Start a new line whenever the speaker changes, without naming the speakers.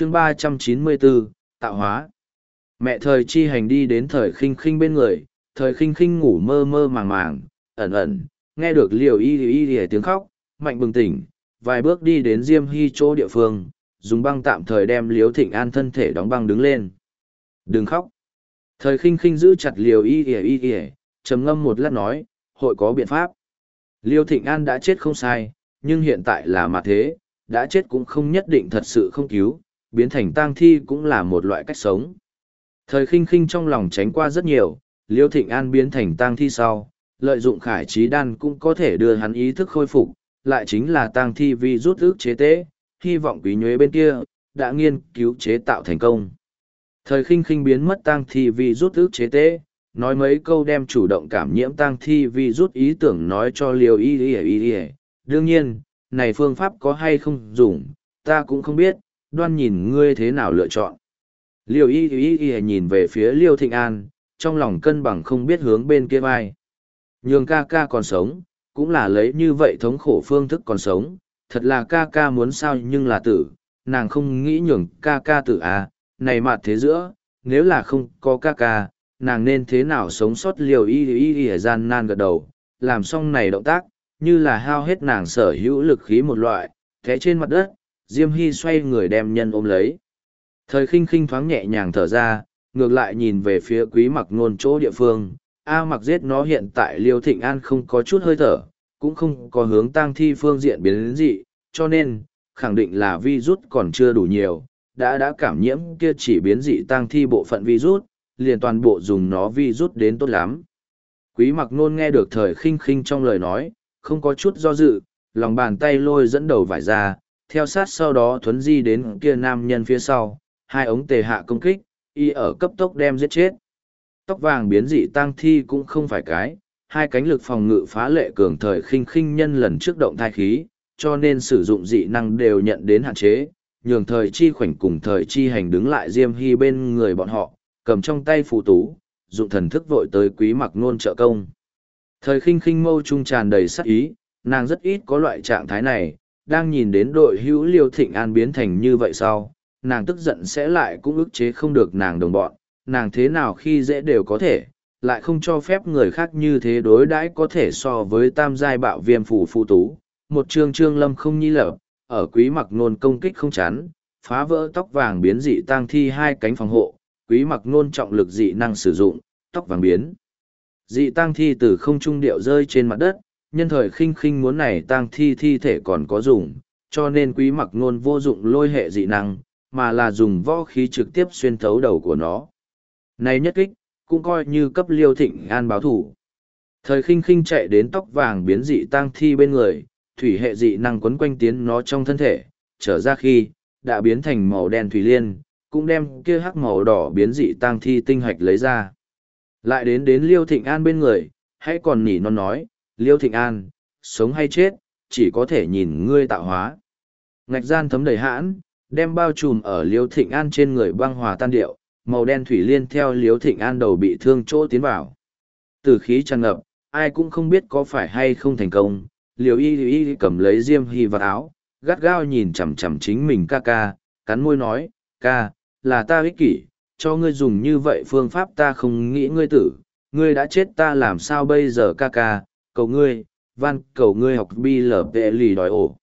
chương ba trăm chín mươi bốn, tạo hóa. Mẹ thời chi hành đi đến thời khinh khinh bên người, thời khinh khinh ngủ mơ mơ màng màng, ẩn ẩn, nghe được liều y y y tiếng khóc, mạnh bừng tỉnh, vài bước đi đến diêm hy chỗ địa phương, dùng băng tạm thời đem liếu thịnh an thân thể đóng băng đứng lên. Đừng khóc. Thời khinh khinh giữ chặt liều y y y y, trầm ngâm một lát nói, hội có biện pháp. Liêu thịnh an đã chết không sai, nhưng hiện tại là mặt thế, đã chết cũng không nhất định thật sự không cứu biến thành tang thi cũng là một loại cách sống. Thời khinh khinh trong lòng tránh qua rất nhiều, liêu thịnh an biến thành tang thi sau, lợi dụng khải trí đan cũng có thể đưa hắn ý thức khôi phục, lại chính là tang thi vi rút ước chế tế, hy vọng quý nhuế bên kia, đã nghiên cứu chế tạo thành công. Thời khinh khinh biến mất tang thi vi rút ước chế tế, nói mấy câu đem chủ động cảm nhiễm tang thi vi rút ý tưởng nói cho liều y y y y. Đương nhiên, này phương pháp có hay không dùng, ta cũng không biết đoan nhìn ngươi thế nào lựa chọn. Liêu y y y nhìn về phía liêu thịnh an, trong lòng cân bằng không biết hướng bên kia vai. Nhường ca ca còn sống, cũng là lấy như vậy thống khổ phương thức còn sống, thật là ca ca muốn sao nhưng là tử, nàng không nghĩ nhường ca ca tử à này mặt thế giữa, nếu là không có ca ca, nàng nên thế nào sống sót liều y y y gian nan gật đầu, làm xong này động tác, như là hao hết nàng sở hữu lực khí một loại thế trên mặt đất diêm hy xoay người đem nhân ôm lấy. Thời khinh khinh thoáng nhẹ nhàng thở ra ngược lại nhìn về phía quý mặc ngôn chỗ địa phương. A mặc giết nó hiện tại liêu thịnh an không có chút hơi thở cũng không có hướng tang thi phương diện biến đến dị cho nên khẳng định là vi rút còn chưa đủ nhiều. Đã đã cảm nhiễm kia chỉ biến dị tang thi bộ phận virus liền toàn bộ dùng nó vi rút đến tốt lắm. Quý mặc nôn nghe được thời khinh khinh trong lời nói, không có chút do dự, lòng bàn tay lôi dẫn đầu vải ra, theo sát sau đó thuấn di đến kia nam nhân phía sau, hai ống tề hạ công kích, y ở cấp tốc đem giết chết. Tóc vàng biến dị tăng thi cũng không phải cái, hai cánh lực phòng ngự phá lệ cường thời khinh khinh nhân lần trước động thai khí, cho nên sử dụng dị năng đều nhận đến hạn chế, nhường thời chi khoảnh cùng thời chi hành đứng lại diêm hy bên người bọn họ, cầm trong tay phù tú, dụng thần thức vội tới quý mặc nôn trợ công. Thời khinh khinh mâu trung tràn đầy sắc ý, nàng rất ít có loại trạng thái này, đang nhìn đến đội hữu liêu thịnh an biến thành như vậy sau, nàng tức giận sẽ lại cũng ức chế không được nàng đồng bọn, nàng thế nào khi dễ đều có thể, lại không cho phép người khác như thế đối đãi có thể so với tam giai bạo viêm phủ phụ tú. Một trương trương lâm không nhi lở ở quý mặc nôn công kích không chán, phá vỡ tóc vàng biến dị tang thi hai cánh phòng hộ, quý mặc nôn trọng lực dị năng sử dụng, tóc vàng biến. Dị tăng thi từ không trung điệu rơi trên mặt đất, nhân thời khinh khinh muốn này tang thi thi thể còn có dùng, cho nên quý mặc nôn vô dụng lôi hệ dị năng, mà là dùng võ khí trực tiếp xuyên thấu đầu của nó. Này nhất kích, cũng coi như cấp liêu thịnh an báo thủ. Thời khinh khinh chạy đến tóc vàng biến dị tang thi bên người, thủy hệ dị năng quấn quanh tiến nó trong thân thể, trở ra khi, đã biến thành màu đen thủy liên, cũng đem kia hắc màu đỏ biến dị tang thi tinh hạch lấy ra. Lại đến đến Liêu Thịnh An bên người, hãy còn nhỉ non nói, Liêu Thịnh An, sống hay chết, chỉ có thể nhìn ngươi tạo hóa. Ngạch gian thấm đầy hãn, đem bao trùm ở Liêu Thịnh An trên người băng hòa tan điệu, màu đen thủy liên theo Liêu Thịnh An đầu bị thương chỗ tiến vào. Từ khí tràn ngập, ai cũng không biết có phải hay không thành công, Liêu Y Y cầm lấy diêm hy vật áo, gắt gao nhìn chằm chằm chính mình ca ca, cắn môi nói, ca, là ta ích kỷ, cho ngươi dùng như vậy phương pháp ta không nghĩ ngươi tử, ngươi đã chết ta làm sao bây giờ ca ca, cầu ngươi, van cầu ngươi học bi lở vệ lì đòi ổ.